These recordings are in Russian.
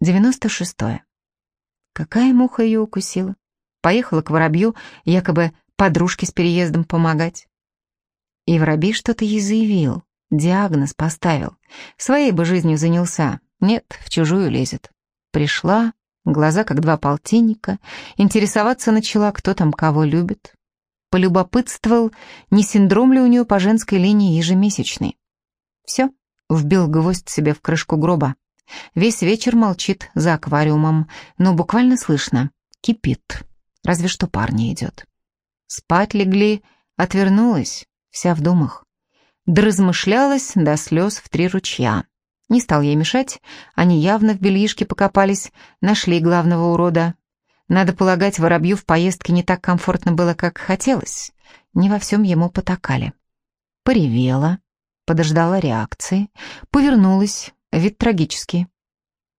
96. Какая муха ее укусила? Поехала к воробью, якобы подружке с переездом помогать. И воробей что-то ей заявил, диагноз поставил. Своей бы жизнью занялся. Нет, в чужую лезет. Пришла, глаза как два полтинника, интересоваться начала, кто там кого любит. Полюбопытствовал, не синдром ли у нее по женской линии ежемесячный. Все, вбил гвоздь себе в крышку гроба. Весь вечер молчит за аквариумом, но буквально слышно. Кипит. Разве что парни идет. Спать легли, отвернулась, вся в думах. Доразмышлялась до слез в три ручья. Не стал ей мешать, они явно в бельишке покопались, нашли главного урода. Надо полагать, воробью в поездке не так комфортно было, как хотелось. Не во всем ему потакали. Поревела, подождала реакции, повернулась, Вид трагический.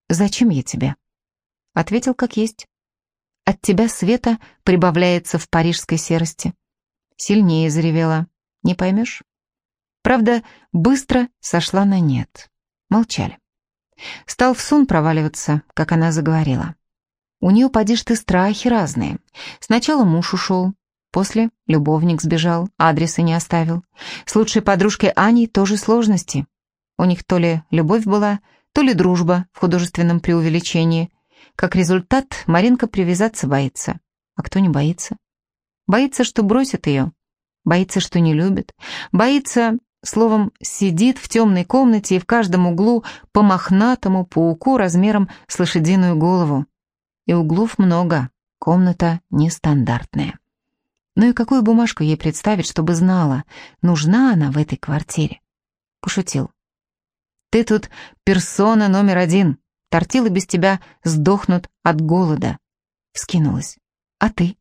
«Зачем я тебе?» Ответил как есть. «От тебя света прибавляется в парижской серости». Сильнее заревела. «Не поймешь?» Правда, быстро сошла на нет. Молчали. Стал в сон проваливаться, как она заговорила. У нее, поди ты, страхи разные. Сначала муж ушел, после любовник сбежал, адреса не оставил. С лучшей подружкой Аней тоже сложности. У них то ли любовь была, то ли дружба в художественном преувеличении. Как результат, Маринка привязаться боится. А кто не боится? Боится, что бросит ее. Боится, что не любит. Боится, словом, сидит в темной комнате и в каждом углу по мохнатому пауку размером с лошадиную голову. И углов много, комната нестандартная. Ну и какую бумажку ей представить, чтобы знала, нужна она в этой квартире? Пошутил. Ты тут персона номер один. Тортилы без тебя сдохнут от голода. Вскинулась. А ты?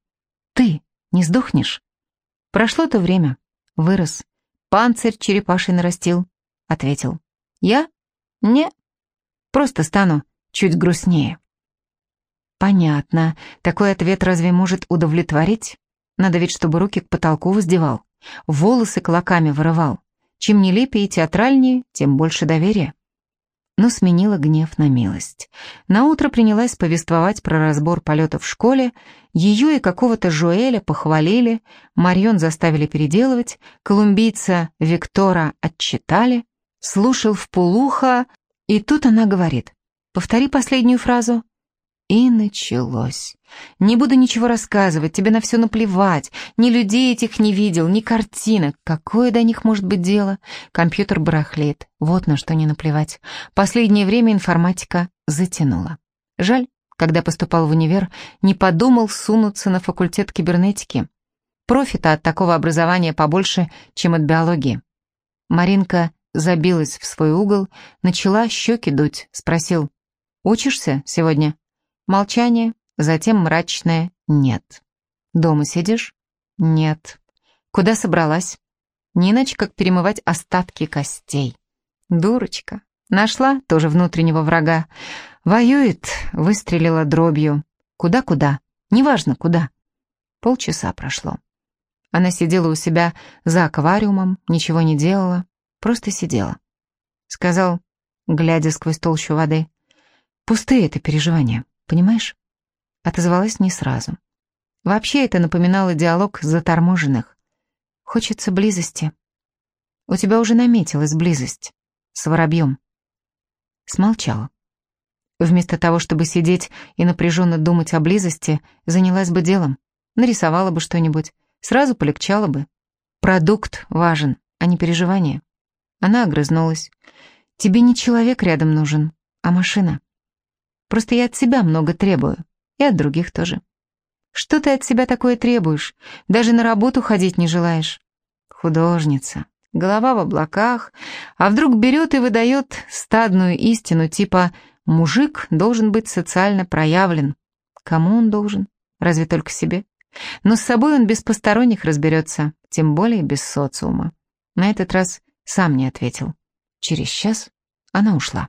Ты не сдохнешь? Прошло то время. Вырос. Панцирь черепаший нарастил. Ответил. Я? Не. Просто стану чуть грустнее. Понятно. Такой ответ разве может удовлетворить? Надо ведь, чтобы руки к потолку воздевал. Волосы клоками вырывал. Чем нелепее и театральнее, тем больше доверия. Но сменила гнев на милость. Наутро принялась повествовать про разбор полета в школе, ее и какого-то Жуэля похвалили, Марион заставили переделывать, колумбийца Виктора отчитали, слушал в полухо, и тут она говорит, повтори последнюю фразу. И началось. Не буду ничего рассказывать, тебе на все наплевать. Ни людей этих не видел, ни картинок. Какое до них может быть дело? Компьютер барахлеет. Вот на что не наплевать. Последнее время информатика затянула. Жаль, когда поступал в универ, не подумал сунуться на факультет кибернетики. Профита от такого образования побольше, чем от биологии. Маринка забилась в свой угол, начала щеки дуть, спросил, «Учишься сегодня?» Молчание, затем мрачное «нет». «Дома сидишь?» «Нет». «Куда собралась?» «Не иначе, как перемывать остатки костей». «Дурочка». Нашла тоже внутреннего врага. Воюет, выстрелила дробью. Куда-куда? Неважно, куда. Полчаса прошло. Она сидела у себя за аквариумом, ничего не делала, просто сидела. Сказал, глядя сквозь толщу воды, «Пустые это переживания. Понимаешь? Отозвалась не сразу. Вообще это напоминало диалог заторможенных. Хочется близости. У тебя уже наметилась близость. С воробьем. Смолчала. Вместо того, чтобы сидеть и напряженно думать о близости, занялась бы делом. Нарисовала бы что-нибудь. Сразу полегчало бы. Продукт важен, а не переживание. Она огрызнулась. Тебе не человек рядом нужен, а машина. Просто я от себя много требую. И от других тоже. Что ты от себя такое требуешь? Даже на работу ходить не желаешь? Художница. Голова в облаках. А вдруг берет и выдает стадную истину, типа «мужик должен быть социально проявлен». Кому он должен? Разве только себе? Но с собой он без посторонних разберется, тем более без социума. На этот раз сам не ответил. Через час она ушла.